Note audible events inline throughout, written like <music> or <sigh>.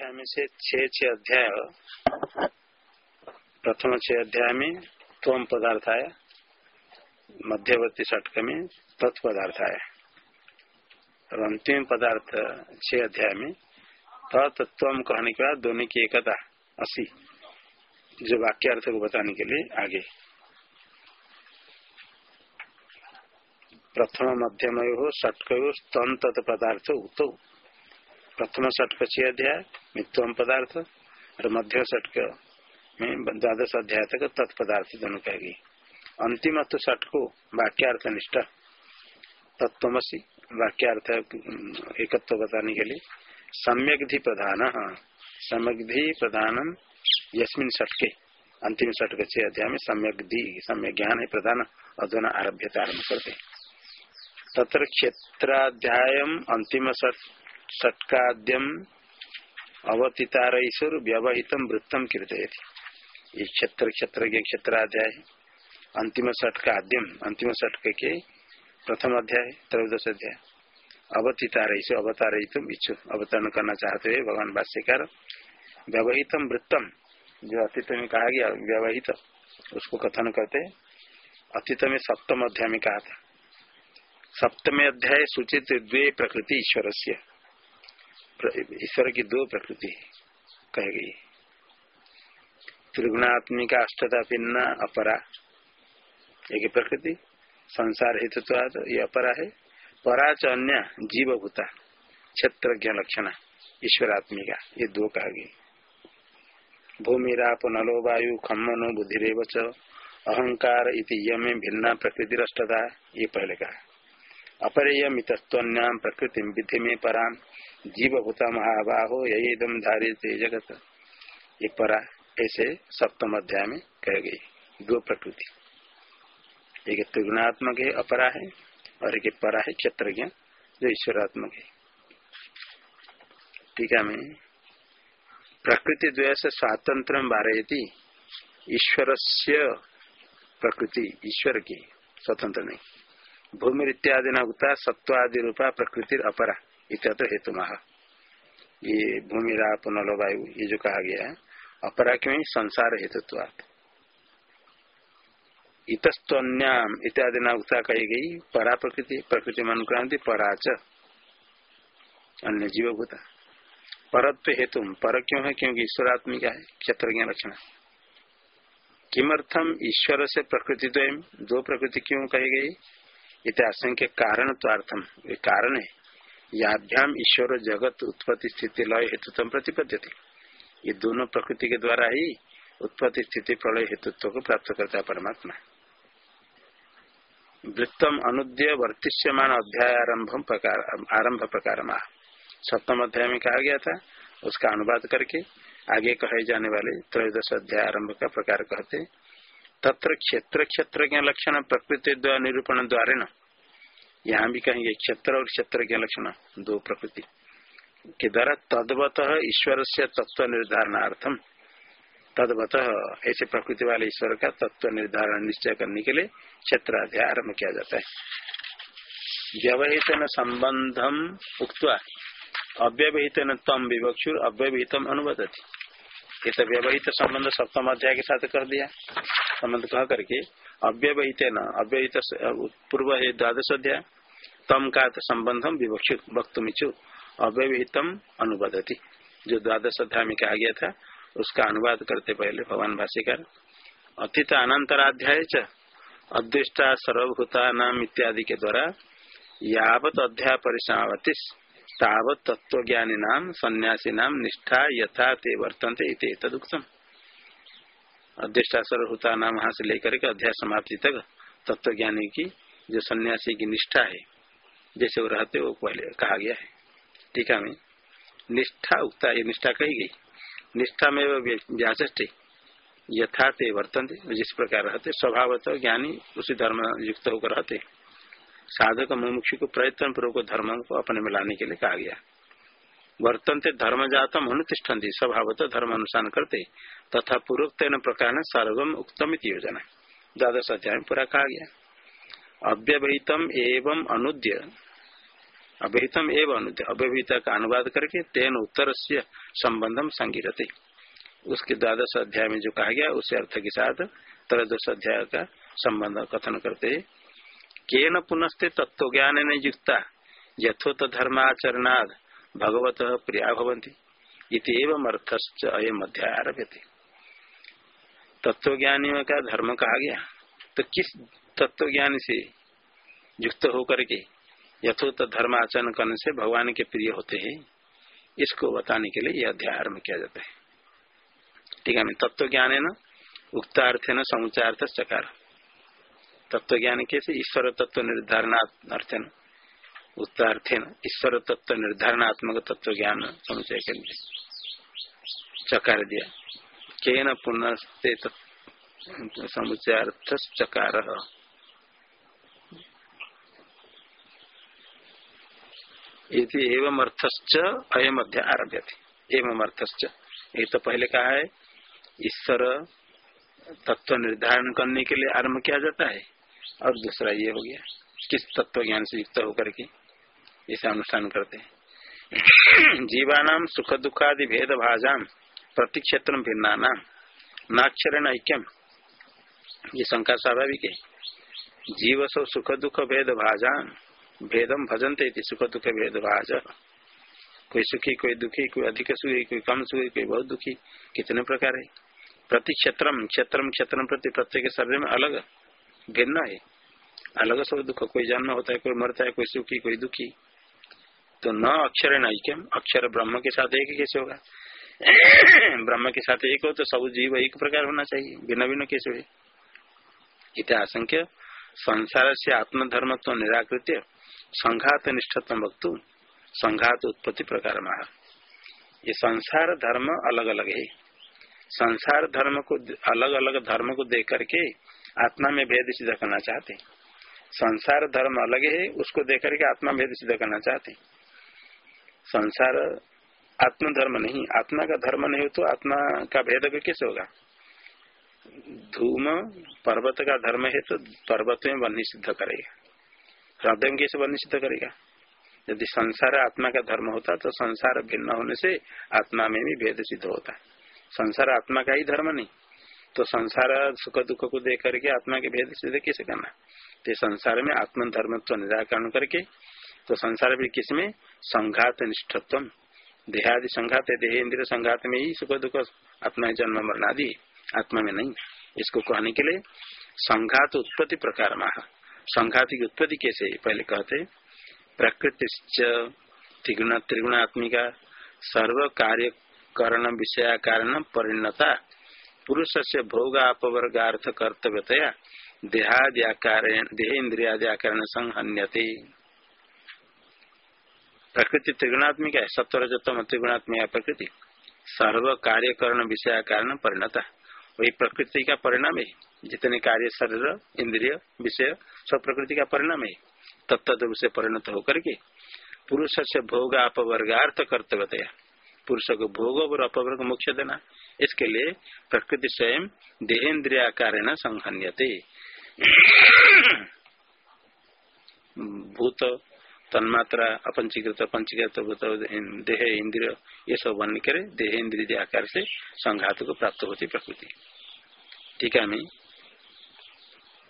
अध्याय में से छह छह अध्याय प्रथम छह अध्याय में त्वम पदार्थ आया, मध्यवर्ती षटक में तत्पदार्थ आया। और अंतिम पदार्थ छह अध्याय में तत्व कहने के बाद दोनों की एकता असी, जो वाक्य अर्थ को बताने के लिए आगे। प्रथम मध्यम हो षटक स्तन तत्पदार्थ उत प्रथम षटक छह अध्याय मित्वम पदार्थ, और मध्य षटक में द्वादश अध्याय तक तत्पदार्थ दोनों कहेगी। अंतिम तो षटको वाक्यार्थ निष्ठ तत्वसी वाक्यार्थ एकत्व बताने के लिए सम्यक धी प्रधान सम्यक धी प्रधान यस्मिन षटके अंतिम षटक छह अध्याय में सम्यक धी सम्यक ज्ञान है प्रधान, अधुना आरभ्य आरंभ करते तत्र क्षेत्राध्याय अंतिम षटकाद्यम अवतितारईश्वर व्यवहित वृत्तम कीर्त ये क्षेत्र क्षेत्र के क्षेत्र अध्याय अंतिम षटका आद्यम अंतिम षटक के प्रथम अध्याय, त्रयोदश अध्याय। अवतितार अवतारित इच्छु। अवतरण करना चाहते हुए भगवान भाष्यकार, व्यवहित वृत्तम जो अतीत में कहा गया, व्यवहित, उसको कथन करते, अतीत में सप्तम अध्याय में कहा था। सप्तम अध्याय सूचित द्वे प्रकृति ईश्वर से ईश्वर की दो प्रकृति कह गई। त्रिगुणात्मिका अष्टता भिन्न, अपरा। एक प्रकृति, संसार हेतु तो ये अपरा है। पराच अन्य, जीवभूता क्षेत्र लक्षण, ईश्वरात्मिका, ये दो कह गई। भूमिराप नलो, वायु, खम्मनो, बुद्धिरेव अहंकार इति यमे भिन्ना प्रकृति अष्टता ये पहले कहा। अपरेयमितस्वन्याम प्रकृति विधि में पराम। जीवभूता महाबाहो यदम धारित जगत। ये परा ऐसे सप्तम अध्याय में कह गई। दो प्रकृति। एक त्रिगुणात्मक है, अपरा है, और एक परा है, क्षेत्रज्ञ, जो ईश्वरात्मक है। टीका में प्रकृति द्वय से स्वातंत्र बारयती। ईश्वर से प्रकृति, ईश्वर की, स्वतंत्र नहीं। भूमि इत्यादि न उगता सत्वादि रूपा प्रकृति अपरा इत्यादि हेतु ये भूमि राप वायु ये जो कहा गया है, अपरा क्यों संसार हेतुत्वात्। इतस्तन्याम इत्यादि न उगता कही गई, परा प्रकृति प्रकृति मन क्रांति पराच अन्य जीव भूता परत्व हेतु, पर क्यों है? क्योंकि ईश्वरात्मिका है क्षेत्र लक्षण किमर्थम ईश्वर से प्रकृति दो प्रकृति क्यों कही गई? इत आशंक्य कारण तो ये कारण है याभ्याम ईश्वर जगत उत्पत्ति स्थिति लय हेतुत्व प्रतिपद्यते। ये दोनों प्रकृति के द्वारा ही उत्पत्ति स्थिति प्रलय हेतुत्व को प्राप्त करता है परमात्मा। वृत्तम अनुद्य वर्तिष्यमान अध्याय आरंभ प्रकार आरंभ प्रकार सप्तम अध्याय में कहा गया था, उसका अनुवाद करके आगे कहे जाने वाले त्रयोदश अध्याय आरंभ का प्रकार कहते तत्र क्षेत्र क्षेत्र के लक्षण, प्रकृति द्वारा निरूपण द्वारे न। यहाँ भी कहेंगे क्षेत्र और क्षेत्र के लक्षण, दो प्रकृति। के द्वारा तदवत ईश्वर से तत्व निर्धारणार्थम तदवत ऐसे प्रकृति वाले ईश्वर का तत्व निर्धारण निश्चय करने के लिए क्षेत्र आरंभ किया जाता है। व्यवहित संबंधम उक्त अव्यवहित तम विवक्षुर, अव्यवहितम अनुबदती ये तो व्यवहित संबंध सप्तम अध्याय के साथ कर दिया। संबंध कह करके अव्यवहित न अव्यवहित पूर्व है द्वादश अध्याय, तम का संबंधम विवक्षित वक्तुमिचु अव्यवहितम अनुबदती जो द्वादश अध्याय में कहा गया था, उसका अनुवाद करते पहले भगवान भाषिकार अतीत अनंतराध्याय च, अदृष्टा सर्वभूता नाम इत्यादि के द्वारा यावत अध्याय परिसमावती तावत तत्व ज्ञानी नाम सन्यासी नाम निष्ठा यथा ते वर्तनते तदुक्तम अध्यक्षा सर्वभूता नाम वहाँ से लेकर के अध्याय समाप्ति तक तत्व ज्ञानी की जो सन्यासी की निष्ठा है, जैसे वो रहते वो पहले कहा गया है। टीका में। निष्ठा उगता ये निष्ठा कही गई। निष्ठा में व्याचे यथा ते वर्तनते जिस प्रकार रहते, स्वभावत ज्ञानी उसी धर्म युक्त होकर रहते। साधक मुमुक्षु को प्रयत्न पूर्वक धर्म को अपने में लाने के लिए कहा गया। वर्तनते धर्म जातम अनुतिष्ठन्ति, स्वभावत धर्म अनुसार करते। तथा पूर्वोक्त प्रकार सर्वम उत्तम योजना। द्वादश अध्याय में पूरा कहा गया। अव्यवहितम एवं अनुद्य। अभिहितम एवं अनुद अव्यभित का अनुवाद करके तेन उत्तर से संबंधम संगिरते। उसके द्वादश अध्याय में जो कहा गया, उस अर्थ के साथ त्रयोदश अध्याय का संबंध कथन करते के न पुनस्ते तत्व ज्ञान ने युक्ता। यथोत धर्माचरणाद। भगवत प्रिया भवंती एवं अर्थश्च अयम अध्याय आरभ्य तत्वज्ञानियों का धर्म कहा गया? तो किस तत्वज्ञान से युक्त होकर के यथोत धर्म आचरण करने से भगवान के प्रिय होते हैं? इसको बताने के लिए यह अध्याय आरंभ किया जाता है। ठीक है तत्व ज्ञान है न? उक्तार्थ है न? समुचार्थ चकार। तत्व ज्ञान कैसे? ईश्वर तत्व निर्धारणार्थ न? उत्तार्थ न ईश्वर तत्व निर्धारणात्मक तत्व ज्ञान समुचय के लिए। चकार दिया। के न पुनस्ते समुचार्थ चकार। एवं अर्थश्च अयम अध्याय आरभ्य थे एवं अर्थश्च। ये तो पहले कहा है, ईश्वर तत्व निर्धारण करने के लिए आरंभ किया जाता है। और दूसरा ये हो गया, किस तत्व ज्ञान से युक्त होकर के? इसे अनुष्ठान करते हैं। <clears throat> जीवानाम सुख दुखादि भेद भाजाम प्रतिक्षेत्र भिन्ना नाम ऐक्यम। ये शंका स्वाभाविक है। जीव सब सुख दुख भेद भाजाम भेदम भजनते सुख दुख भेद भाज कोई सुखी, कोई दुखी, कोई अधिक सुखी, कोई कम सुखी, कोई बहुत दुखी, कितने प्रकार है? प्रति क्षेत्रम क्षेत्रम क्षेत्रम प्रति प्रत्येक शरीर में अलग भिन्न है। अलग सब दुख, कोई जन्म होता है, कोई मरता है, कोई सुखी, कोई दुखी। तो न अक्षर न ऐक्यम अक्षर ब्रह्म के साथ एक कैसे होगा? <coughs> ब्रह्म के साथ एक हो तो सब जीव एक प्रकार होना चाहिए। भिन्न भिन्न कैसे हुए? इतिहासंख्य संसार से आत्मधर्म तो निराकृत्य। संघात निष्ठत्व वक्तु संघात उत्पत्ति प्रकार महा ये संसार धर्म अलग अलग है। संसार धर्म को अलग अलग धर्म को देख करके आत्मा में भेद सिद्ध करना चाहते। संसार धर्म अलग है, उसको देख करके आत्मा भेद सिद्ध करना चाहते। संसार आत्म धर्म नहीं, आत्मा का धर्म नहीं हो तो आत्मा का भेद भी कैसे होगा? धूम, पर्वत का धर्म है तो पर्वत में बनी सिद्ध करेगा। हृदय कैसे बन सिद्ध करेगा? यदि संसार आत्मा का धर्म होता तो संसार भिन्न होने से आत्मा में भी भेद सिद्ध होता। संसार आत्मा का ही धर्म नहीं तो संसार सुख दुख को देख करके आत्मा के भेद सिद्ध कैसे करना? तो संसार में आत्म धर्म तो निराकरण करके तो संसार भी किसमें संघात निष्ठत्व देहादि संघात है देह इंद्र संघात में ही सुख दुख आत्मा जन्म मरण आदि आत्मा में नहीं। इसको कहने के लिए संघात उत्पत्ति प्रकार महा। संघाति की उत्पत्ति कैसे? पहले कहते प्रकृति त्रिगुण, त्रिगुणात्मिका सर्व कार्य करण विषय कारण परिणता पुरुष से भोग अपवर्गार्थ कर्तव्यतया देहाद्याकार इंद्रियाद्याकरण संहन्यते। प्रकृति त्रिगुणात्मिक है सत्वरजतम त्रिगुणात्मिक प्रकृति। सर्व कार्य करण विषय कारण परिणता वही प्रकृति का परिणाम है। जितने कार्य शरीर, इंद्रिय, विषय, सब प्रकृति का परिणाम है। तत्त से परिणत होकर के पुरुष से भोग अपवर्गार्थ कर्तव्य पुरुष को भोग और अपवर्ग मुख्य देना। इसके लिए प्रकृति स्वयं देहेन्द्रिय कारण संहन्यते भूत तन्मात्रा, अपंचीकृत, पंचीकृत देह, इंद्रिय, ये सब बन करे देह, इंद्रिय आकार से संघात को प्राप्त होती प्रकृति। टीका में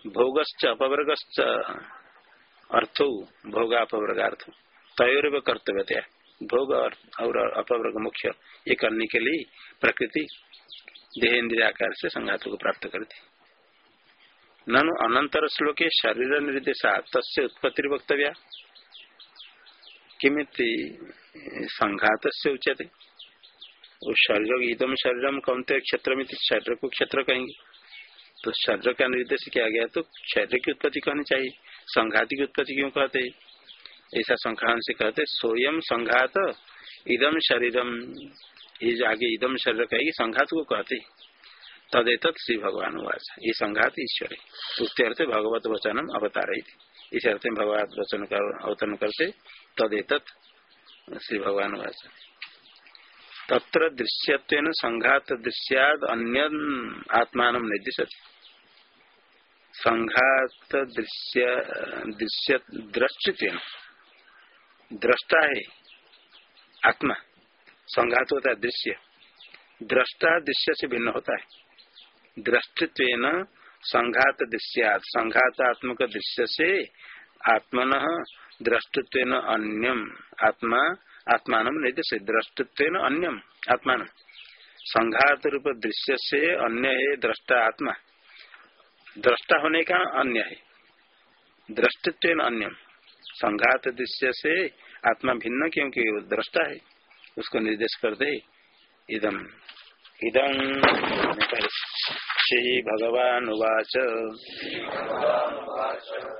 भोगश्च, अपवर्गश्च, अर्थो, भोगापवर्गार्थ। तयोर कर्तव्य भोग और अपवर्ग मुख्य, ये करने के लिए प्रकृति देह, इंद्रिय, आकार से संघात को प्राप्त करती ननु अनंतर श्लोके शरीर निर्देशा, तस्य उत्पत्ति वक्तव्य। किमिति संघात से उच्यते। वो शरीर इदम शरीरम कौनते क्षेत्र शरीर को क्षेत्र कहेंगे। तो शरीर का निर्देश किया गया तो शरीर की उत्पत्ति कहनी चाहिए, संघात की उत्पत्ति क्यों कहते? ऐसा संख्यान कहते, स्वयं संघात इदम शरीरम ये आगे इदम शरीर कहेगी, संघात को कहते। तदेत श्री भगवान वास ये संघात ईश्वर। है उसके अर्थ भगवत वचनम अवतार इस अर्थ में भगवत वचन का अवतरण करते तदेत श्री भगवान वास तत्र दृश्यत्व संघात दृश्याद अन्य आत्मान निर्दिशत। संघात दृश्य दृश्य दृष्टि दृष्टा है आत्मा संघात होता है दृश्य। दृष्टा दृश्य से भिन्न होता है। दृष्टित्व संघात दृश्य संघातात्मक दृश्य से आत्मन दृष्टित्व अन्यम। आत्मा, आत्मान निर्देश दृष्टित्व अन्यम। आत्मान। संघात रूप दृश्य से अन्य है दृष्टा आत्मा। दृष्टा होने का अन्य है। दृष्टित्व अन्यम। संघात दृश्य से आत्मा भिन्न क्योंकि वो दृष्टा है। उसको निर्देश कर दे इदम इदम श्री भगवान उवाच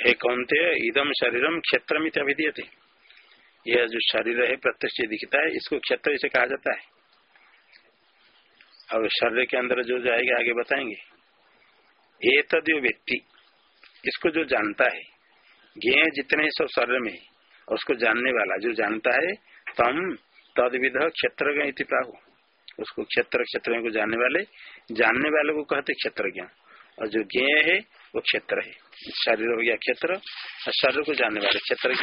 हे कौनते इदम शरीरम क्षेत्र में अभिधीयते। यह जो शरीर है, प्रत्यक्ष दिखता है, इसको क्षेत्र से कहा जाता है। और शरीर के अंदर जो जाएगा, आगे बताएँगे। ये व्यक्ति, इसको जो जानता है, ज्ञ जितने सब शरीर में, उसको जानने वाला जो जानता है, तम तदविध क्षेत्र उसको क्षेत्र क्षेत्र को जानने वाले जानने वाले को कहते क्षेत्रज्ञ। और जो ज्ञ है वो क्षेत्र है। शरीर हो गया क्षेत्र और शरीर को जानने वाले क्षेत्र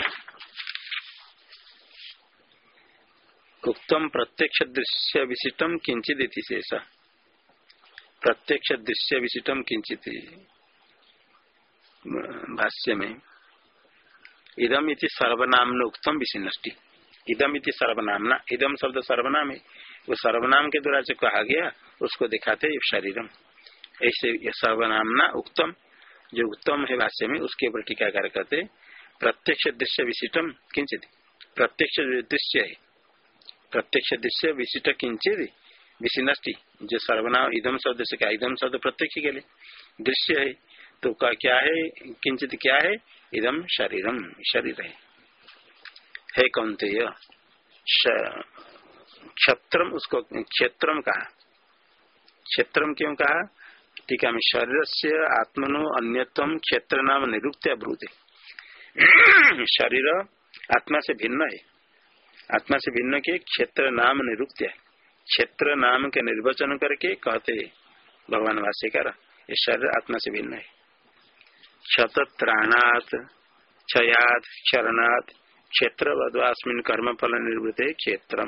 उत्तम प्रत्यक्ष दृश्य विशिष्टम किंचित शेष। प्रत्यक्ष दृश्य विशिष्टम किंचित भाष्य में, इदम इति सर्वनाम उत्तम विशिष्टि। इदम इति सर्वनामना, इदम शब्द सर्वनाम है। वो सर्वनाम के द्वारा जो कहा गया, उसको दिखाते शरीरम। ऐसे सर्वनामना उत्तम जो उत्तम है भाष्य में, उसके ऊपर टीकाकार करते प्रत्यक्ष दृश्य विशिष्टम किंचित प्रत्यक्ष दृश्य है। प्रत्यक्ष दृश्य विशिष्ट किंचित विशिष्टि, जो सर्वनाम इदम शब्द से क्या इदम शब्द प्रत्यक्ष के लिए दृश्य है। तो का क्या है? किंचित क्या है? इदम शरीरम शरीर है। है कौनते क्षत्रम उसको क्षेत्रम कहा? क्षेत्रम क्यों कहा? टीका में शरीर से आत्मनो अन्यतम क्षेत्र नाम निरुक्त ब्रूते शरीर आत्मा से भिन्न है। आत्मा से भिन्न के क्षेत्र नाम निरुक्त क्षेत्र नाम के निर्वचन करके कहते भगवान भाष्यकार ये शरीर आत्मा से भिन्न है। क्षत त्राणात क्षयात, क्षरणात, क्षेत्र वधवास्मिन कर्म फल निर्वृत क्षेत्र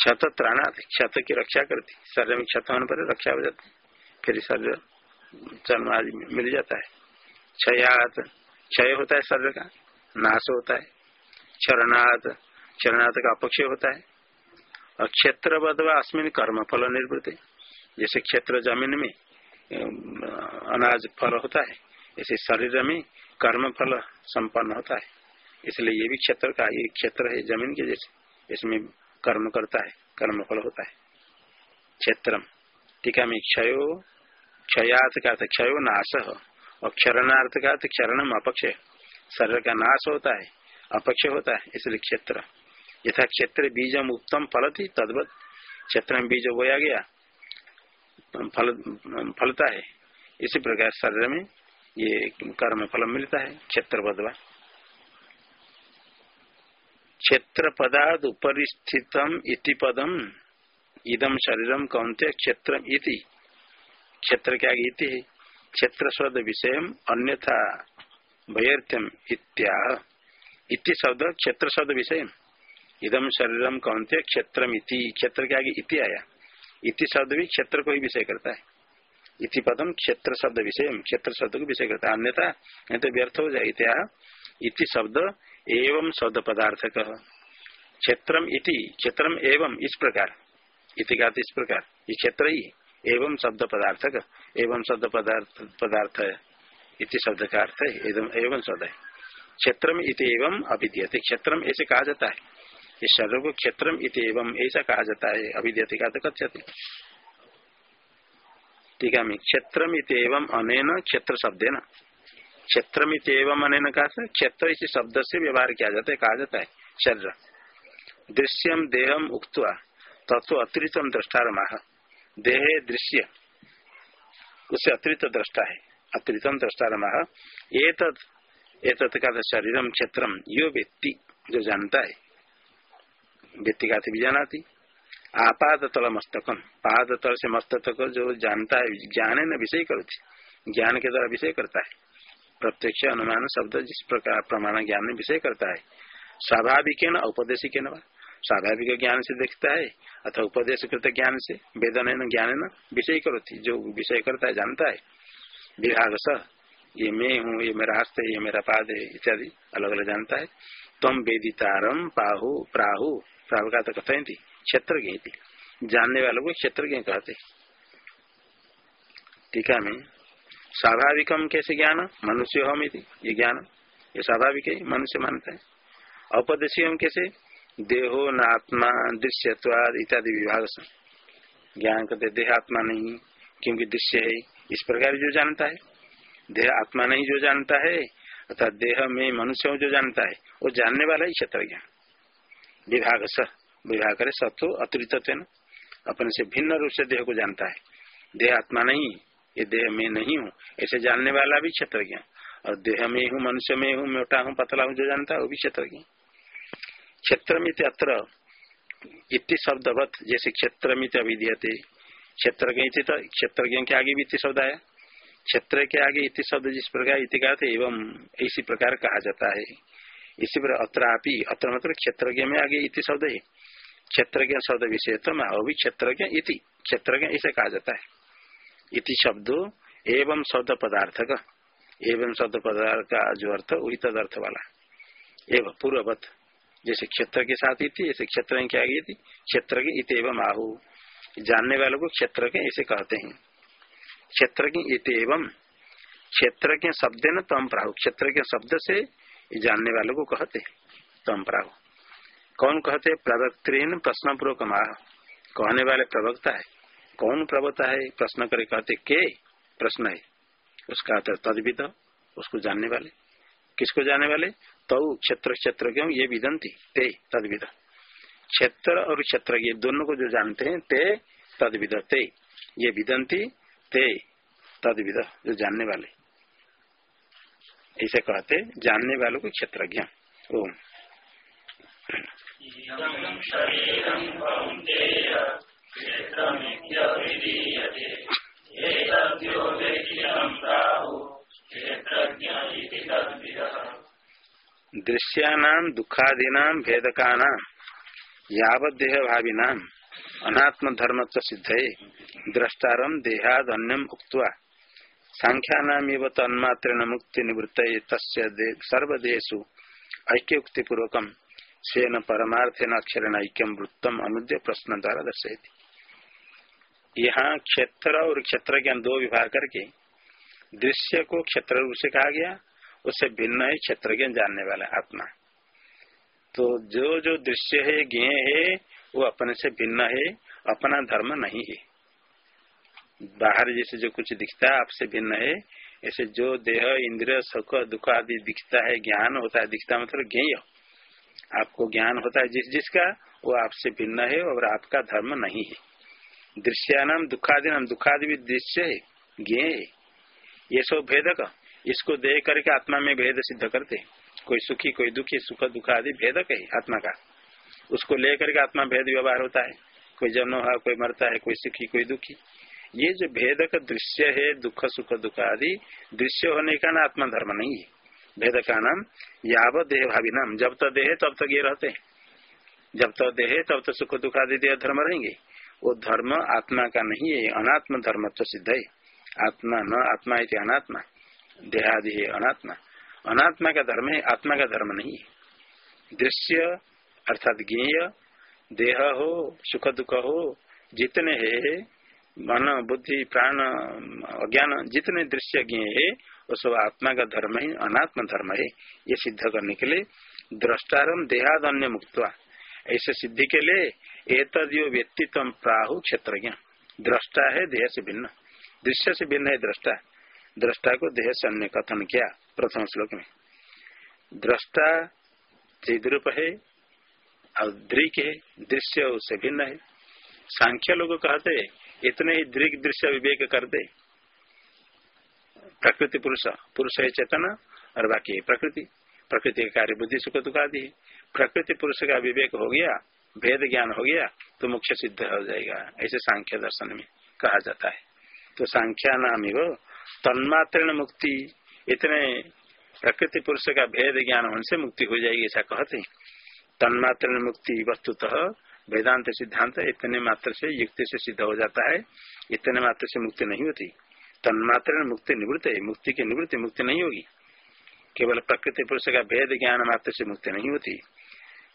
क्षत त्राणात क्षत की रक्षा करती। शरीर में क्षत होने पर रक्षा हो जाती। फिर शरीर चर्म आदि मिल जाता है। क्षयात, क्षय होता है शरीर का, नाश होता है। क्षरणात क्षरणात का अपक्ष होता है। और क्षेत्र बदवा अस्मिन कर्म फल निर्वृत्ति। जैसे क्षेत्र ज़मीन में अनाज फल होता है, ऐसे शरीर में कर्म फल संपन्न होता है। इसलिए ये भी क्षेत्र का, ये क्षेत्र है ज़मीन के जैसे। इसमें कर्म करता है कर्म फल होता है। क्षेत्रम। टीका में क्षय क्षयार्थ का क्षयो नाश। और क्षरणार्थ का क्षरणम अपक्ष। शरीर का नाश होता है, अपक्ष होता है, इसलिए क्षेत्र। यथा क्षेत्र बीजम उत्तम फल थी तद्वत क्षेत्र में बीज बोया गया, फल, फलता है। इसी प्रकार शरीर में ये कर्म फल मिलता है क्षेत्र बदवा क्षेत्र पदाद उपरिस्थित पदम। इदम शरीरम कौनते क्षेत्र क्षेत्र क्या क्षेत्र शब्द विषय अन्यथा वैर्थ्यम इत्या। इति शब्द क्षेत्र शब्द विषय इदम शरीरम कौनते क्षेत्र क्षेत्र के आगे इति आया। इति शब्द भी क्षेत्र को ही विषय करता है। इति पदम क्षेत्र शब्द विषय क्षेत्र शब्द को विषय करता है। अन्यथा नहीं तो व्यर्थ हो जाए इत्या। इति शब्द एवं शब्द पदार्थ कह क्षेत्रम इति, क्षेत्रम एवं इस प्रकार। इति का इस प्रकार। ये क्षेत्र ही, एवं शब्द पदार्थ का एवं शब्द पदार्थ पदार्थ है इति शब्द का अर्थ है एवं एवं शब्द है। क्षेत्रम इति एवं अभिद्यते क्षेत्रम ऐसे कहा जाता है। इस शरीर को क्षेत्रम इति एवं ऐसा कहा जाता है अभिद्यते का तो कथ्यते। ठीक है क्षेत्रम अनेन क्षेत्र शब्द न क्षेत्र में एवं मन कहा क्षेत्र इसी शब्द से व्यवहार किया जाता? है कहा जाता है? शरीर। दृश्यम देहम उक्तवा तत्व अतिरिक्त दृष्टा माह देह दृश्य। उससे अतिरिक्त दृष्टा है। अतिरिक्त दृष्टा माह का शरीरम क्षेत्रम यो व्यक्ति जो जानता है। व्यक्ति का भी जानाती आपाद तल मस्तकम पाद तल से मस्तक जो जानता है ज्ञान है न विषय करो ज्ञान के द्वारा विषय करता है। प्रत्यक्ष अनुमान शब्द जिस प्रकार प्रमाण ज्ञान में विषय करता है स्वाभाविक न औपदेशिक न स्वाभाविक ज्ञान से देखता है, अथवा उपदेश करते ज्ञान से वेदन ज्ञान न विषय करो जो विषय करता है, जानता है। विभाग स, ये मैं हूँ, ये मेरा हस्त है, ये मेरा पाद है, इत्यादि अलग अलग जानता है। तम वेदितारम पाहु प्राहु प्राहु का तो कथा थी क्षेत्र जानने वालों को क्षेत्र कहते टीका में स्वाभाविकम कैसे ज्ञान? मनुष्य हम ये ज्ञान। ये स्वाभाविक है मनुष्य मानता है। औपदेशिक कैसे? देहो न आत्मा दृश्यवाद इत्यादि विभाग ज्ञान करते देह आत्मा नहीं, क्योंकि दृश्य है, इस प्रकार जो जानता है। देह आत्मा नहीं जो जानता है, अर्थात देह में मनुष्य जो जानता है, वो जानने वाला ही क्षेत्र ज्ञान। विभाग स, विभाग करे सत्व अतिरिक्त अपने से भिन्न रूप से देह को जानता है। देह आत्मा नहीं ये देह में नहीं हूँ। ऐसे जानने वाला भी क्षेत्र ज्ञान। और देह में हूँ मनुष्य में हूँ, मोटा हूँ, पतला हूँ, जो जानता है, वो भी क्षेत्र ज्ञान। क्षेत्र मित अत्र, इति शब्दवत, जैसे क्षेत्र मित अभिधीयते। क्षेत्र तो क्षेत्र के आगे भी इति शब्द आया। क्षेत्र के आगे इति शब्द जिस प्रकार इति का एवं इसी प्रकार कहा जाता है। इसी प्रकार अत्रापि अत्र मतलब क्षेत्र में आगे इति शब्द है। क्षेत्र के शब्द विषय तो मैं अभी क्षेत्र इति, क्षेत्र इसे कहा जाता है। इति शब्द एवं शब्द पदार्थ का एवं शब्द पदार्थ का जो अर्थ, वही तदर्थ वाला। एवं पूर्ववत, जैसे क्षेत्र के साथ ही थी ऐसे क्षेत्र की आगे थी? क्षेत्र के इत एवं आहु। जानने वालों को क्षेत्र के ऐसे कहते हैं। क्षेत्र के इत एवं, क्षेत्र के शब्द न तम प्राहु। क्षेत्र के शब्द से जानने वालों को कहते तम प्राहु। कौन कहते प्रवक्तरीन प्रश्न पूर्वक कहने वाले प्रवक्ता है। कौन प्रवता है? प्रश्न करे कहते, के? प्रश्न है। उसका तदविद उसको जानने वाले। किसको जानने वाले? तो क्षेत्र क्षेत्र क्यों? ये विदंती ते तदविद क्षेत्र और क्षेत्र, ये दोनों को जो जानते हैं, ते तदविद ते, ये विदंती ते तदविद जो जानने वाले। ऐसे कहते, जानने वालों को क्षेत्रज्ञ ओम। दृश्यानाम दुखादीना भेदका यावदेह भाविना अनात्म धर्म सिद्ध द्रष्टारम देहाद अन्यम उक्त्वा सांख्यानाम तन्मात्रेण मुक्ति निवृत्त सर्वदेशु ऐक्युक्ति परमार्थेन अक्षरेण ऐक्यम वृत्तम अनुद्य प्रश्न द्वारा दर्शयती। यहाँ क्षेत्र और क्षेत्र के दो विभाग करके दृश्य को क्षेत्र रूप से कहा गया, उससे भिन्न है क्षेत्र के जानने वाला आत्मा। तो जो जो दृश्य है ज्ञ है, वो अपने से भिन्न है, अपना धर्म नहीं है। बाहर जैसे जो कुछ दिखता है, आपसे भिन्न है। ऐसे जो देह, इंद्रिय, सुख, दुख आदि दिखता है, ज्ञान होता है, दिखता मतलब ज्ञेय। आपको ज्ञान होता है जिस जिसका, वो आपसे भिन्न है और आपका धर्म नहीं है। दृश्यानाम दुखादि नाम दुखादि भी दृश्य है ज्ञ ये सब भेदक इसको देख करके आत्मा में भेद सिद्ध करते कोई सुखी, कोई दुखी, सुख दुख आदि भेदक है आत्मा का। उसको लेकर के आत्मा भेद व्यवहार होता है। कोई जन्म हुआ, कोई मरता है, कोई सुखी, कोई दुखी। ये जो भेदक दृश्य है, दुख, सुख दुख आदि दृश्य होने का ना आत्मा धर्म नहीं है। भेद का नाम याव देह भावी नाम। जब तक देह तब तक ये रहते हैं। जब तक देह तब तक सुख दुख आदि देह, धर्म रहेंगे। वो धर्म आत्मा का नहीं है अनात्म धर्म तो सिद्ध है। आत्मा न आत्मा अनात्मा देहादि है अनात्मा। अनात्मा का धर्म है आत्मा का धर्म नहीं है। दृश्य अर्थात ज्ञेय देह हो सुख दुख हो जितने है मन बुद्धि प्राण अज्ञान जितने दृश्य ज्ञ है वो सब आत्मा का धर्म ही अनात्म धर्म है। ये सिद्ध करने के लिए द्रष्टारम देहाद अन्य मुक्त ऐसे सिद्धि के लिए एतद यो व्यक्तित्व प्राहु क्षेत्र दृष्टा है, देह से भिन्न। दृश्य से भिन्न है, दृष्टा। दृष्टा को देह से अन्य कथन किया? प्रथम श्लोक में। दृष्टा चिद्रूप है और दृक है, दृश्य उससे भिन्न है। सांख्य लोग कहते इतने ही दृग दृश्य विवेक कर दे प्रकृति पुरुष पुरुष है चेतना, और बाकी है प्रकृति। प्रकृति का कार्य बुद्धि सुख दुख आदि प्रकृति पुरुष का विवेक हो गया भेद ज्ञान हो गया तो मुख्य सिद्ध हो जाएगा। ऐसे सांख्य दर्शन में कहा जाता है। तो सांख्या नाम ही वो तन्मात्र मुक्ति। इतने प्रकृति पुरुष का भेद ज्ञान होने से मुक्ति हो जाएगी ऐसा कहते हैं। तन्मात्र मुक्ति वस्तुतः वेदांत सिद्धांत इतने मात्र से युक्ति से सिद्ध हो जाता है। इतने मात्र से मुक्ति नहीं होती। तन्मात्र मुक्ति निवृत्त है। मुक्ति की निवृत्ति मुक्ति नहीं होगी। केवल प्रकृति पुरुष का भेद ज्ञान मात्र से मुक्ति नहीं होती।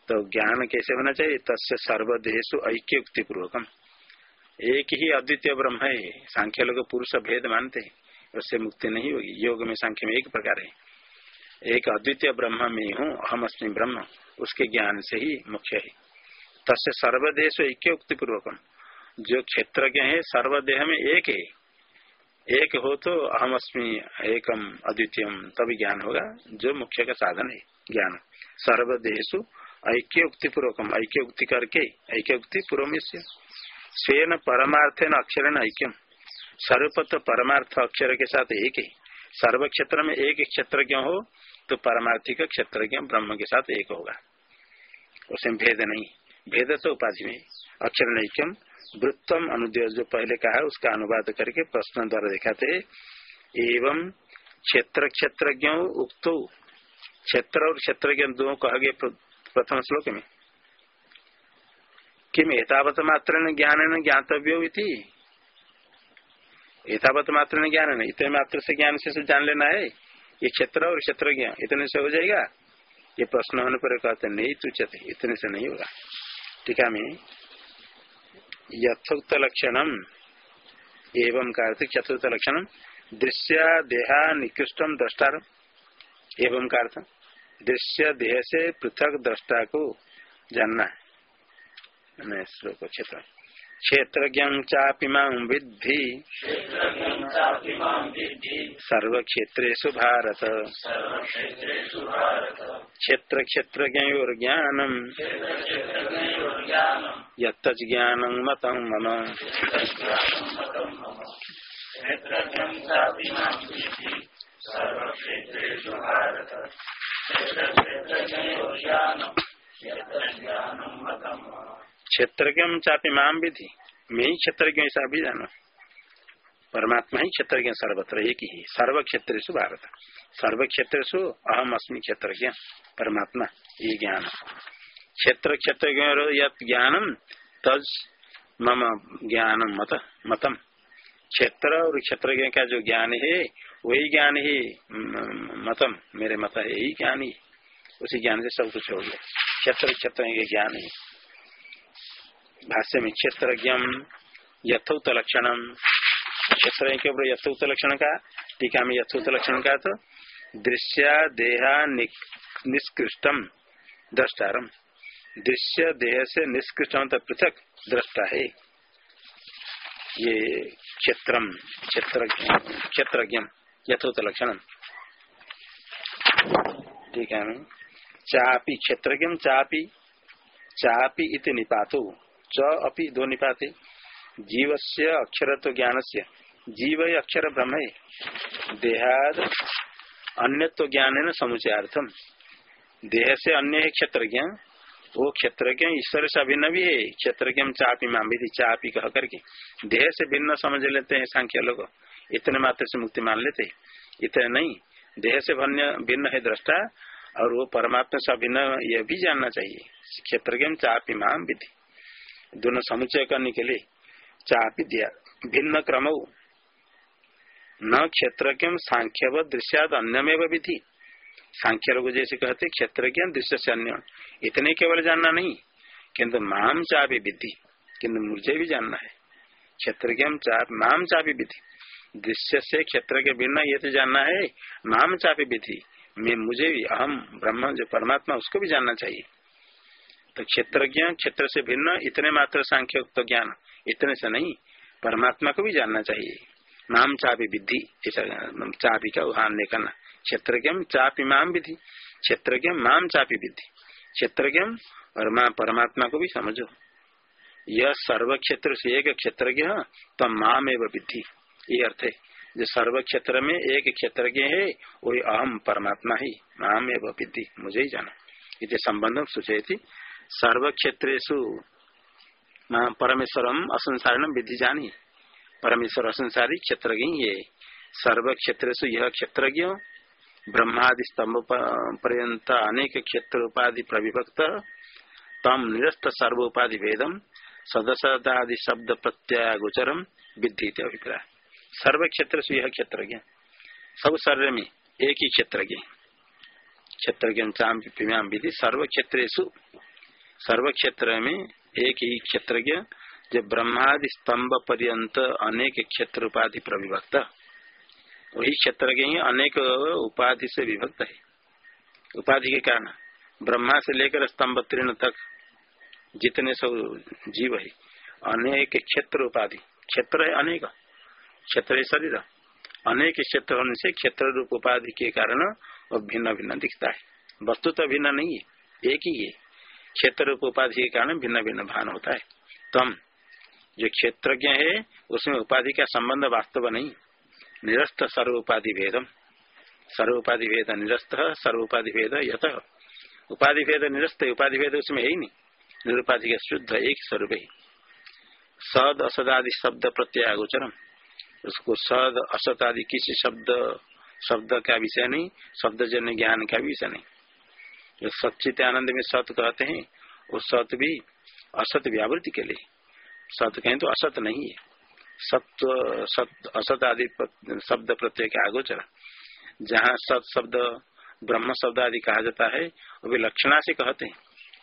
तो ज्ञान कैसे होना चाहिए? तस्य सर्वदेशु ऐक्य युक्ति पूर्वकम एक ही अद्वितीय ब्रह्म है। सांख्य लोग पुरुष भेद मानते हैं। उससे मुक्ति नहीं होगी। योग में सांख्य में एक प्रकार है। एक अद्वितीय ब्रह्म में हूँ, अहम अस्मी ब्रह्म। उसके ज्ञान से ही मुख्य है। तस्य सर्वदेश ऐक्य उक्ति पूर्वकम जो क्षेत्रज्ञ है, सर्वदेह में एक है। एक हो तो अहम अस्मी, एकम अद्वितीय तभी ज्ञान होगा। जो मुख्य का साधन है, ज्ञान। सर्वदेशु ऐक्य उक्ति पूर्वकम ऐक्य उक्ति करके ऐक्य उक्ति पूर्व स्वयं परमार्थ न अक्षर न ऐक्यम सर्वपत परमार्थ अक्षर के साथ एक है सर्व क्षेत्र में एक क्षेत्र क्यों हो तो परमार्थिक क्षेत्र ब्रह्म के साथ एक होगा उसमें भेद नहीं भेद तो उपाधि में अक्षर नैक्यम वृत्तम अनुदेय जो पहले कहा है उसका अनुवाद करके प्रश्न द्वारा दिखाते एवं क्षेत्र क्षेत्र उक्त क्षेत्र और क्षेत्र दो कह गए प्रथम श्लोक में। किम एतावत मात्र ज्ञान न ज्ञातव्यो एतावत मात्र ज्ञान नहीं इतने मात्र से ज्ञान से जान लेना है? ये क्षेत्र और क्षेत्र ज्ञान, इतने से हो जाएगा? ये प्रश्न होने पर कहते नहीं तुचते इतने से नहीं होगा। टीका में यथोक्त लक्षणम, एवं कार्तिक चतुर्थ लक्षणम, दृश्य देहा निकृष्टम द्रष्टार एवं का दृश्य देह से पृथक दृष्टा को जानना श्लोक क्षेत्र क्षेत्र विद्धि। सर्वक्षेत्रेषु भारत। क्षेत्र क्षेत्रज्ञयोर्ज्ञानम् यत्तज्ज्ञानं मतं मम। क्षेत्रज्ञ चापी माम विधि। मैं ही क्षेत्रज्ञ ऐसा भी जानो। परमात्मा ही क्षेत्रज्ञ, सर्वत्र एक ही। सर्व क्षेत्र भारत। सर्व क्षेत्र अहम अस्मी क्षेत्रज्ञ, परमात्मा, ये ज्ञान। क्षेत्र क्षेत्र ज्ञानम तज मम ज्ञानम मत मतम। क्षेत्र और क्षेत्र का जो ज्ञान है वही ज्ञान ही मतम, मेरे मत है, यही ज्ञान ही। उसी ज्ञान से सब कुछ हो गया। क्षेत्र क्षेत्र ज्ञान ही। भाष्य में क्षेत्र यथोक्त लक्षण क्षेत्र के ऊपर यथोक्त लक्षण का, टीका में यथोक्त लक्षण का तो दृश्य देहा निष्कृष्टम, दृष्टारम। दृश्य देह से निष्कृष्टम तो पृथक दृष्टा है। ये क्षेत्रम क्षेत्र क्षेत्रज्ञ यथोत लक्षण। ठीक है चापी क्षेत्रज्ञ चापी। चापी इति निपातो। च अपि दो निपाते। जीव से अक्षर तो ज्ञान से जीव अक्षर ब्रह्म। देहाद अन्य तो ज्ञान है समुचयार्थम देह से अन्य है क्षेत्र ज्ञान वो क्षेत्रज्ञ ईश्वर से अभिन्न भी है क्षेत्रज्ञ चापी माम भी चापी कह करके। देह से भिन्न समझ लेते हैं सांख्य लोग इतने मात्र से मुक्ति मान लेते इतने नहीं। देह से भिन्न भिन्न है दृष्टा, और वो परमात्मा से अभिन्न यह भी जानना चाहिए। क्षेत्रज्ञ चापी माम विधि। दोनों समुचय करने के लिए चापी दिया। भिन्न क्रम। न क्षेत्र सांख्य व दृश्याद अन्यमेव विधि। सांख्य लोग जैसे कहते क्षेत्र दृश्य से अन्य। इतने केवल जानना नहीं किन्तु माम चापी विधि। किन्तु मुझे भी जानना है। क्षेत्र माम चापी विधि। दृश्य से क्षेत्र के भिन्न ये तो जानना है, नाम चापी विधि मैं, मुझे भी, अहम ब्रह्म जो परमात्मा, उसको भी जानना चाहिए। तो क्षेत्र ज्ञान, क्षेत्र से भिन्न, इतने मात्र सांख्य तो ज्ञान, इतने से नहीं, परमात्मा को भी जानना चाहिए। नाम चापी विधि चाबी का उदाहरण करना क्षेत्र चापी माम विधि क्षेत्र माम चापी विधि क्षेत्र और माँ परमात्मा को भी समझो। यह सर्व क्षेत्र से एक क्षेत्र तो माम एवं विधि ये अर्थ है। जो सर्व क्षेत्र में एक क्षेत्र के है, वही अहम परमात्मा ही। माम एवं विधि मुझे ही जाना। इसे संबंध सूचे थी सर्व क्षेत्र परमेश्वरम असंसारण विधि जानी। परमेश्वर असंसारी क्षेत्र ये सर्व क्षेत्र यह क्षेत्र ब्रह्मादि स्तंभ पर्यंत अनेक क्षेत्र उपाधि प्रविभक्त। तम निरस्त सर्व उपाधि भेदम सदसदादि शब्द प्रत्यागोचरम विद्धि अभिप्राय। सर्व क्षेत्र से यह क्षेत्र सब शरीर में एक ही क्षेत्र क्षेत्र विधि सर्व क्षेत्र सर्व क्षेत्र में एक ही क्षेत्र जो ब्रह्मादि स्तंभ पर्यंत अनेक क्षेत्र उपाधि प्रविभक्त। वही क्षेत्र के ही अनेक उपाधि से विभक्त है। उपाधि के कारण ब्रह्मा से लेकर स्तंभ तीर्ण तक जितने सब जीव है, अनेक क्षेत्र उपाधि। क्षेत्र है अनेक। क्षेत्र शरीर। अनेक क्षेत्र होने से क्षेत्र रूप उपाधि के कारण वो भिन्न भिन्न दिखता है। वस्तु तो भिन्न नहीं है, एक ही है। क्षेत्र रूप उपाधि के कारण भिन्न भिन्न भान होता है। तम, जो क्षेत्रज्ञ है, उसमें उपाधि का संबंध वास्तव नहीं। निरस्त सर्व उपाधि भेदम। सर्व उपाधि भेद निरस्त सर्व उपाधि भेद यथ उपाधि भेद निरस्त, उपाधि भेद उसमें है ही नहीं। निरुपाधि का शुद्ध एक स्वरूप ही। सद असदादि शब्द शब्द प्रत्यागोचरम। उसको सद असत आदि किसी शब्द शब्द का विषय नहीं शब्द जन्य ज्ञान का विषय नहीं। जो सचित आनंद में सत कहते हैं, वो सत भी असत व्यावृत्ति के लिए। सत कहें तो असत नहीं है। सत्व, सत, असत आदि शब्द प्रत्यय के आगोचर। जहाँ सत शब्द, ब्रह्म शब्द आदि कहा जाता है, वो भी लक्षणा से कहते हैं।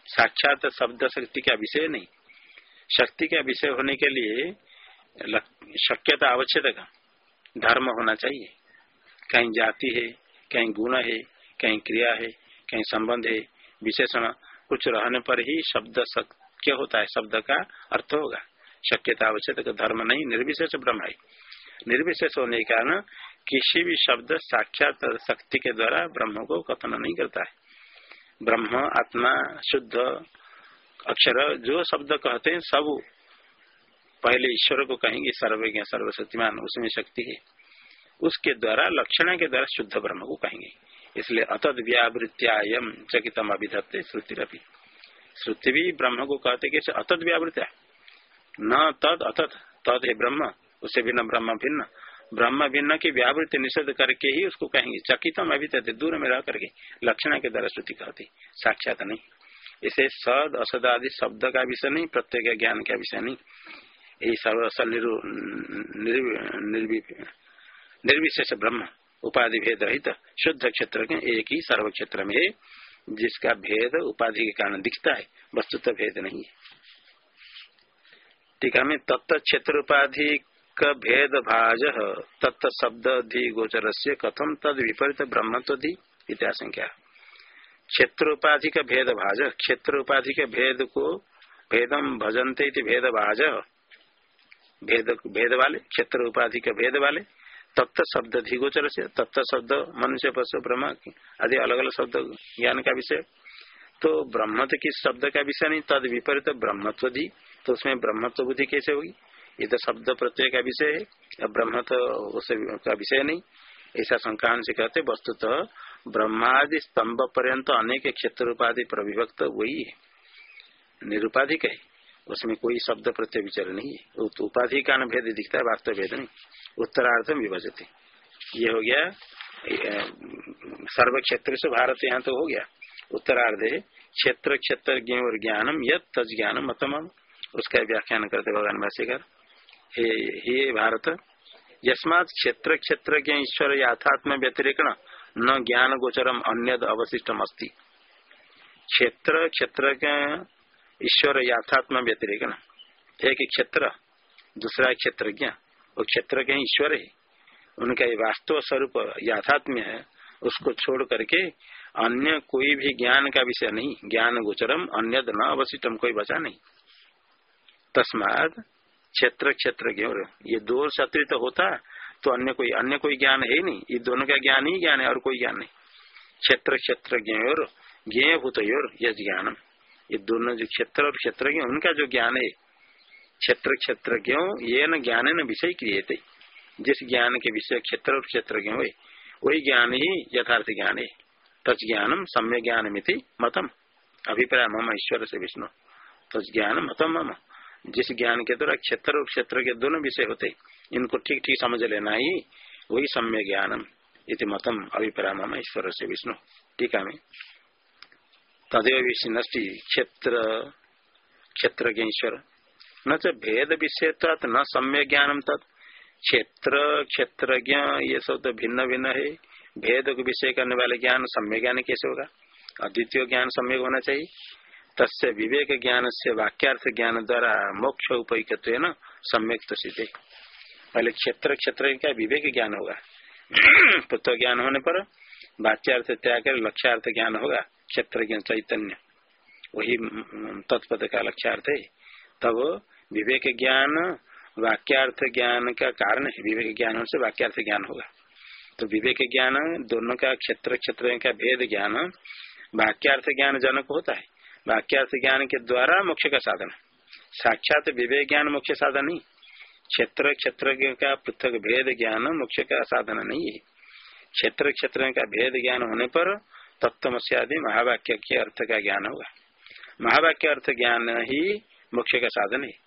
साक्षात शब्द शक्ति का विषय नहीं। शक्ति का विषय होने के लिए शक्यता आवश्यक धर्म होना चाहिए। कहीं जाति है, कहीं गुण है, कहीं क्रिया है, कहीं संबंध है, विशेषण कुछ रहने पर ही शब्द शक्य होता है, शब्द का अर्थ होगा। शक्यता आवश्यक धर्म नहीं, निर्विशेष ब्रह्म है। निर्विशेष होने के कारण किसी भी शब्द साक्षात शक्ति के द्वारा ब्रह्म को कथन नहीं करता है। ब्रह्म, आत्मा, शुद्ध अक्षर, जो शब्द कहते हैं, सब पहले ईश्वर को कहेंगे सर्वज्ञ, सर्वशक्तिमान, उसमें शक्ति है। उसके द्वारा, लक्षण के द्वारा शुद्ध ब्रह्म को कहेंगे। इसलिए अतद व्यावृत्यायम चकितम अभिधत्ते श्रुति रवि श्रुति भी ब्रह्म को कहते कि अतद व्यावृत्या न तद अतत तद है ब्रह्म, उसे भिन्न ब्रह्म भिन्न। ब्रह्म भिन्न की व्यावृत्ति निषेध करके ही उसको कहेंगे। चकितम अभिधत्ते, दूर में रह करके लक्षण के द्वारा श्रुति कहती साक्षात नहीं। इसे सद असद आदि शब्द का विषय नहीं, प्रत्येक ज्ञान का विषय नहीं। यही निर्विशेष ब्रह्म उपाधि भेद रहित शुद्ध क्षेत्र के एक ही सर्व क्षेत्र में जिसका भेद उपाधि के कारण दिखता है, वस्तुत भेद नहीं है। टीका में तत्त क्षेत्र उपाधि का भेद भाज तत्त शब्द धी गोचर से कथम तद विपरीत ब्रह्म ब्रह्मत्वी इत्याशंख्या क्षेत्र उपाधि का भेद भाज, क्षेत्र उपाधि के भेद को भेदम भजनते भेद भाज भेद भेद वाले क्षेत्र उपाधि के भेद वाले तत्व शब्द धिगोचर से तत्व शब्द मनुष्य पशु ब्रह्म, आदि अलग अलग शब्द ज्ञान का विषय। तो ब्रह्म तो किस शब्द का विषय नहीं, तद विपरीत ब्रह्मत्व धी तो उसमें ब्रह्मत्व बुद्धि कैसे होगी? ये तो शब्द प्रत्यय का विषय है ब्रह्म तो उस का विषय नहीं। ऐसा संक्रांत से कहते, वस्तुतः ब्रह्मादि स्तंभ पर्यंत अनेक क्षेत्र उपाधि प्रविभक्त वही है। निरुपाधिक है। उसमें कोई शब्द प्रत्यय विचार नहीं है। उपाधि का भेद दिखता है, वास्तव भेद नहीं। उत्तरार्धम विभजते। ये हो गया सर्व क्षेत्र से भारत यहाँ तो हो गया। उत्तरार्ध क्षेत्र क्षेत्र और ज्ञानम यद तज ज्ञानम मतम उसका व्याख्यान करते भगवान भाष्यकर। हे हे भारत, यस्मात क्षेत्र क्षेत्र के ईश्वर याथात्म व्यतिरिक न ज्ञान गोचरम अन्य अवशिष्टम अस्ति क्षेत्र क्षेत्र के ईश्वर याथात्म व्यतिरिक एक क्षेत्र, दूसरा क्षेत्र ज्ञान वो क्षेत्र के ईश्वर है। उनका ये वास्तव स्वरूप याथात्म्य है। उसको छोड़ करके अन्य कोई भी ज्ञान का विषय नहीं। ज्ञान गोचरम अन्य न अवशिष्टम कोई बचा नहीं। तस्माद क्षेत्र क्षेत्र ये दो शत्रु तो होता तो अन्य कोई अन्य कोई ज्ञान है नहीं। ये दोनों का ज्ञान ही ज्ञान है और कोई ज्ञान नहीं। क्षेत्र क्षेत्र और ज्ञ भूत ज्ञानम ये दोनों जो क्षेत्र और क्षेत्र उनका जो ज्ञान है, क्षेत्र क्षेत्र क्यों ये न ज्ञान न विषय क्रिय थे जिस ज्ञान के विषय क्षेत्र और क्षेत्र हुए वही ज्ञान ही यथार्थ ज्ञान है। तज ज्ञानम सम्य ज्ञान मिति मतम। अभिप्राय, मम ईश्वर से विष्णु। तज ज्ञान मतम मम। जिस ज्ञान के द्वारा क्षेत्र और क्षेत्र के दोनों विषय होते, इनको ठीक ठीक समझ लेना ही, वही सम्य ज्ञानम। इति मतम। अभिप्राय, मम ईश्वर से विष्णु। टीका में। तदेव विष्णि क्षेत्र क्षेत्र ईश्वर न तो भेद विषय न सम्य ज्ञानम तत्। क्षेत्र, क्षेत्रज्ञ, ये सब तो भिन्न भिन्न है। भेद को विषय करने वाले ज्ञान सम्य ज्ञान कैसे होगा? अद्वितीय ज्ञान सम्यक होना चाहिए। तस्य विवेक ज्ञान से वाक्यार्थ ज्ञान द्वारा मोक्ष उपयुक्त न? सम्यक तो सिद्धे। पहले क्षेत्र क्षेत्र का विवेक ज्ञान होगा। <clears throat> तत्व ज्ञान होने पर वाक्यार्थ त्याग कर लक्ष्यार्थ ज्ञान होगा, क्षेत्र ज्ञान चैतन्य। वही तत्पद का लक्ष्यार्थ है। तब विवेक ज्ञान, वाक्यार्थ ज्ञान का कारण है। विवेक ज्ञान से वाक्यार्थ ज्ञान होगा। तो विवेक ज्ञान, दोनों का क्षेत्र क्षेत्र का भेद ज्ञान, वाक्यार्थ ज्ञान जनक होता है। वाक्यार्थ ज्ञान के द्वारा मोक्ष का साधन साक्षात विवेक ज्ञान मुख्य साधन नहीं। क्षेत्र क्षेत्र का पृथक भेद ज्ञान मोक्ष का साधन नहीं है। क्षेत्र क्षेत्र का भेद ज्ञान होने पर तत्व आदि महावाक्य के अर्थ का ज्ञान होगा। महावाक्य अर्थ ज्ञान ही मोक्ष का साधन है।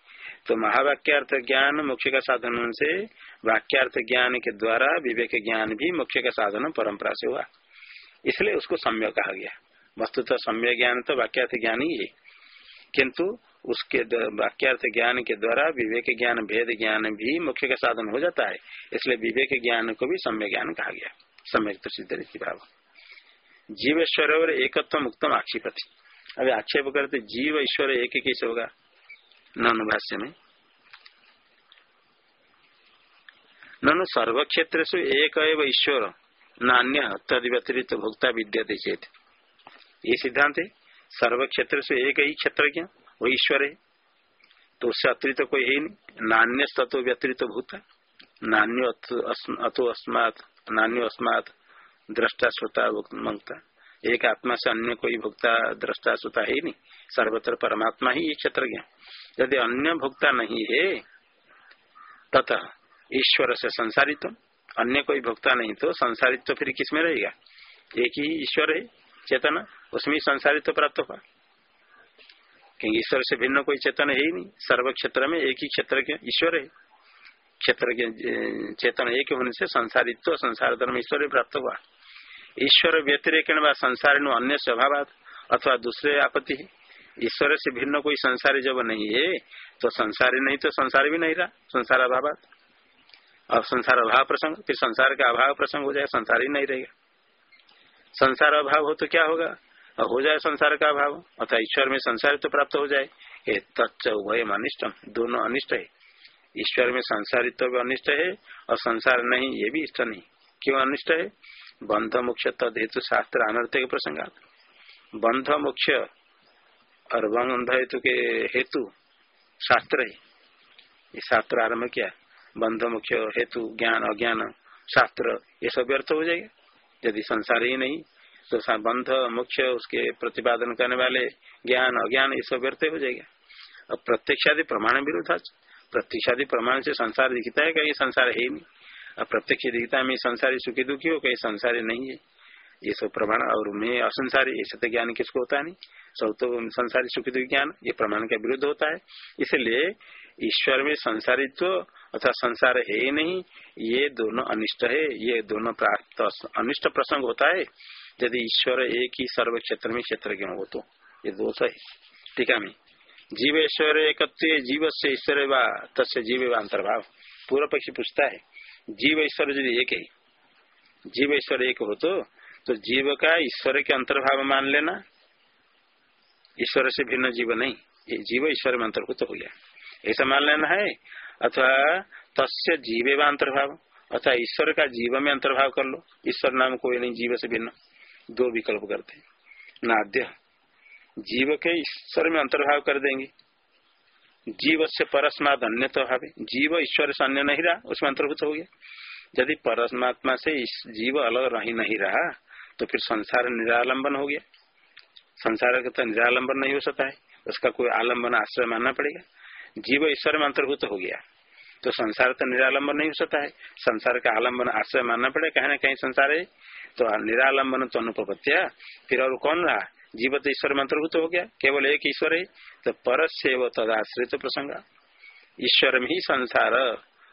तो महावाक्यार्थ ज्ञान मोक्ष का साधन से वाक्यार्थ ज्ञान के द्वारा विवेक ज्ञान भी मोक्ष का साधन परंपरा से हुआ। इसलिए उसको सम्य कहा गया। वस्तुतः सम्य ज्ञान तो वाक्यार्थ ज्ञान ही है। किंतु उसके वाक्यार्थ ज्ञान के द्वारा विवेक ज्ञान, भेद ज्ञान भी मुख्य का साधन हो जाता है। इसलिए विवेक ज्ञान को भी सम्य ज्ञान कहा गया। सम्यक तो सिद्ध रीति भाव जीव ईश्वर और एकत्व मुक्तम आक्षेपति। अभी आक्षेप करते, जीव ईश्वर एक कैसे होगा? भाष्य में। ननु सर्व क्षेत्र से एक ईश्वर, नान्य तद व्यतिरिक्त भोक्ता विद्यते चेत ये सिद्धांत है सर्व क्षेत्र से एक ही क्षेत्र वो ईश्वर है। तो उससे अतिरिक्त कोई है नहीं। नान्य तत्व व्यतिरिक्त भूता नान्यो अस्मात नान्यो अस्मात दृष्टा श्रोता मंगता एक आत्मा से अन्य कोई भुगता दृष्टा श्रोता है नहीं। सर्वत्र परमात्मा ही क्षेत्र यदि अन्य भुगता नहीं है, तथा ईश्वर से संसारित्व अन्य कोई भुगता नहीं तो संसारित तो फिर किसमें रहेगा? एक ही ईश्वर है, चेतन, उसमें संसारित्व प्राप्त होगा। क्योंकि ईश्वर से भिन्न कोई चेतन है ही नहीं। सर्व क्षेत्र में एक ही क्षेत्र ईश्वर है। क्षेत्र के चेतन एक होने से संसारित्व, संसार धर्म ईश्वर प्राप्त हुआ। ईश्वर व्यतिरेक संसार अन्य स्वभाव अथवा दूसरे आपत्ति है। ईश्वर से भिन्न कोई संसारी जब नहीं है तो संसारी नहीं तो संसार भी नहीं रहा, संसार अभाव अब संसार अभाव प्रसंग, फिर संसार का अभाव प्रसंग हो जाए, संसार ही नहीं रहेगा। संसार अभाव हो तो क्या होगा? और हो जाए संसार का अभाव अथवा ईश्वर में संसार तो प्राप्त हो जाए। तत्व वयम अनिष्टम दोनों अनिष्ट है। ईश्वर में संसारित्व भी अनिष्ट है और संसार नहीं, ये भी इष्ट नहीं। क्यों अनिष्ट है? बंध मुख्य तद हेतु शास्त्र अनर्थ के प्रसंगात। बंध मुख्य और बंध हेतु के हेतु शास्त्र है। ये शास्त्र आरंभ किया। बंध मुख्य हेतु, ज्ञान, अज्ञान, शास्त्र, ये सब व्यर्थ हो जाएगा। यदि संसार ही नहीं तो बंध मुख्य उसके प्रतिपादन करने वाले ज्ञान, अज्ञान, ये सब व्यर्थ हो जाएगा। अब प्रत्यक्षादि प्रमाण विरोधा प्रत्यक्षादि प्रमाण से संसार दिखता है, कहीं संसार है ही नहीं। अब प्रत्यक्ष दिखता में संसारी सुखी दुखी हो, कहीं संसारी नहीं है। ये सब प्रमाण, और मैं असंसारी तो ज्ञान किसको होता नहीं? सब तो संसारी सुखी दुखी ज्ञान, ये प्रमाण का विरुद्ध होता है। इसलिए ईश्वर में संसारित्व अथवा संसार है ही नहीं, ये दोनों अनिष्ट है, ये दोनों प्राप्त अनिष्ट प्रसंग होता है। यदि ईश्वर एक ही सर्व क्षेत्र में क्षेत्र क्यों हो तो ये दोष है। टीका में। जीव ईश्वर एक जीव से ईश्वर व तस्य जीव अंतर्भाव पूर्व पक्षी पूछता है जीव ईश्वर यदि एक है जीव ईश्वर एक हो तो तो जीव का ईश्वर के अंतर्भाव मान लेना। ईश्वर से भिन्न जीव नहीं, ये जीव ईश्वर में अंतर्भूत हो गया। ऐसा मान लेना है, अथवा तस्य जीवे व अंतर्भाव, अथवा ईश्वर का जीव में अंतर्भाव कर लो। ईश्वर नाम कोई नहीं, जीव से भिन्न। दो विकल्प करते नाद्य। जीव के ईश्वर में अंतर्भाव कर देंगे। जीव से परस्माद अन्य तो भावे जीव ईश्वर से अन्य नहीं रहा, उसमें अंतर्भूत हो गया। यदि परमात्मा से इस जीव अलग रही नहीं रहा तो फिर संसार निरालंबन हो गया। संसार का तो निरालंबन नहीं हो सकता है, उसका कोई आलंबन आश्रय मानना पड़ेगा। जीव ईश्वर में अंतर्भूत हो गया तो संसार तो निरालंबन नहीं हो सकता है। संसार का आलंबन आश्रय मानना पड़ेगा, कहीं ना कहीं संसार है। तो निरालंबन तो अनुपत्या फिर और कौन रहा? जीव तो ईश्वर में अंतर्भूत हो गया, केवल एक ईश्वर है तो पर वो तदाश्रित प्रसंग। ईश्वर में ही संसार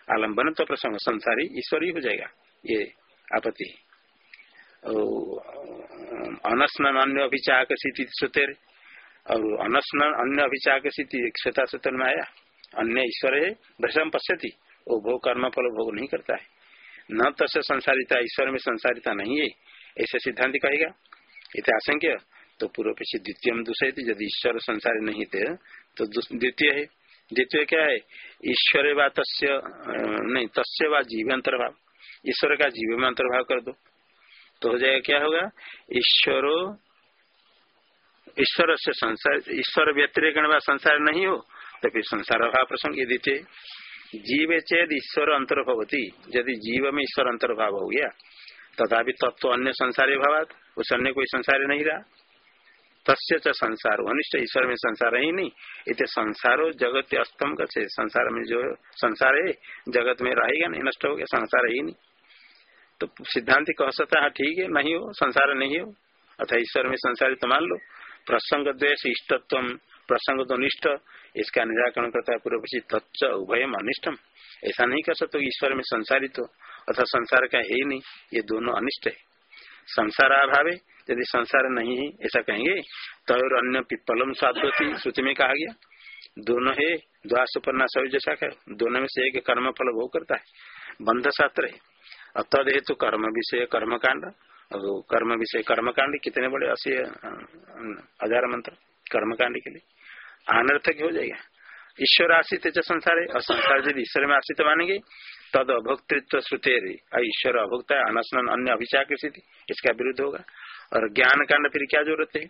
आलंबन तो प्रसंग, संसारी ईश्वर ही हो जाएगा, ये आपत्ति अनस्न अन्य अभिचाक स्थिति सुतेर, और अनस्न अन्य अभिचाक स्थिति क्षता सूत्र में आया, अन्य ईश्वर है भ्रषम पश्यति वो भोग कर्म फल भोग नहीं करता है। न तस् संसारिता, ईश्वर में संसारिता नहीं है, ऐसे सिद्धांत कहेगा। इतना इतिहासंख्य तो पूर्व पीछे द्वितीय दूसरे थे। यदि ईश्वर संसार नहीं थे तो द्वितीय है। द्वितीय क्या है? ईश्वर व तस्य नहीं, तस्य व जीव अंतर्भाव ईश्वर का जीव में अंतर्भाव कर दो। तो हो जाएगा क्या होगा? ईश्वरो, ईश्वर से संसार, ईश्वर व्यतिरिक संसार नहीं हो तो फिर संसार भाव प्रसंग ये द्वितीय। जीव चेद ईश्वर अंतर्भवती यदि जीव में ईश्वर अंतर्भाव हो गया, तथापि तत्व अन्य संसारी भाव उस अन्य कोई संसार नहीं रहा। तस्य च संसार। अनिष्ट ईश्वर में संसार ही नहीं। इतने संसारो जगत अस्तम का संसार में जो संसार है, जगत में रहेगा नहीं, नष्ट हो गया, संसार ही नहीं। तो सिद्धांत कह सकता है, ठीक है, नहीं हो, संसार नहीं हो। अथा ईश्वर में संसारित तो मान लो। प्रसंग द्वेष इष्टत्व, प्रसंग तो निष्ठ। इसका निराकरण करता है पूर्व तत्व उभयम अनिष्टम। ऐसा नहीं कर सकते, ईश्वर में संसारित। हो अथा संसार का है ही नहीं, ये दोनों अनिष्ट है। संसार अभाव है यदि संसार नहीं है, ऐसा कहेंगे तो और अन्य पिप्पलम साधवती श्रुति में कहा गया, दोनों है द्वा सुपर्णा सभी जैसा है दोनों में से एक कर्म फल भोग करता है। बंध शास्त्र है। अतद हेतु कर्म विषय कर्म कांड कर्म विषय कर्म कांड कितने बड़े असी हज़ार मंत्र कर्म कांड के लिए। अनर्थक हो जाएगा। ईश्वर आश्रित संसार है, और संसार यदि ईश्वर में आश्रित मानेंगे, तद अभोक्तृत्व श्रुते ईश्वर अभोक्ता अनशन अन्य अभिचाक स्थिति, इसका विरुद्ध होगा। और ज्ञान कांड फिर क्या ज़रूरत है?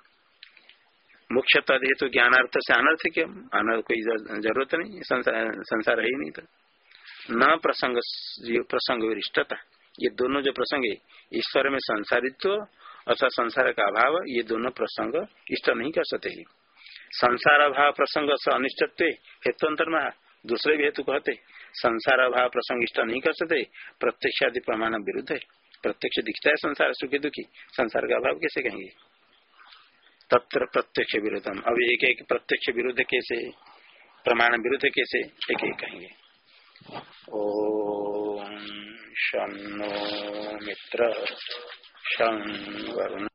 मुख्य तद हेतु तो ज्ञानार्थ से अनर्थ क्यों अनर्थ कोई ज़रूरत नहीं संसार है ही नहीं तो। न प्रसंग प्रसंग विरिष्टता। ये दोनों जो प्रसंग है, ईश्वर में संसारित्व अथवा संसार का अभाव, ये दोनों प्रसंग इष्ट नहीं कर सकते संसार अभाव प्रसंग अनिष्टत्व हेतुअंतर में दूसरे भी हेतु कहते संसार अभाव प्रसंग इष्ट नहीं कर सकते प्रत्यक्ष आदि प्रमाण विरुद्ध है। प्रत्यक्ष दिखता है संसार सुखी दुखी। संसार का अभाव कैसे कहेंगे? तत्र प्रत्यक्ष विरोधम अब एक एक प्रत्यक्ष विरुद्ध कैसे? प्रमाण विरुद्ध कैसे? एक एक कहेंगे। ओ शो मित्र शरुण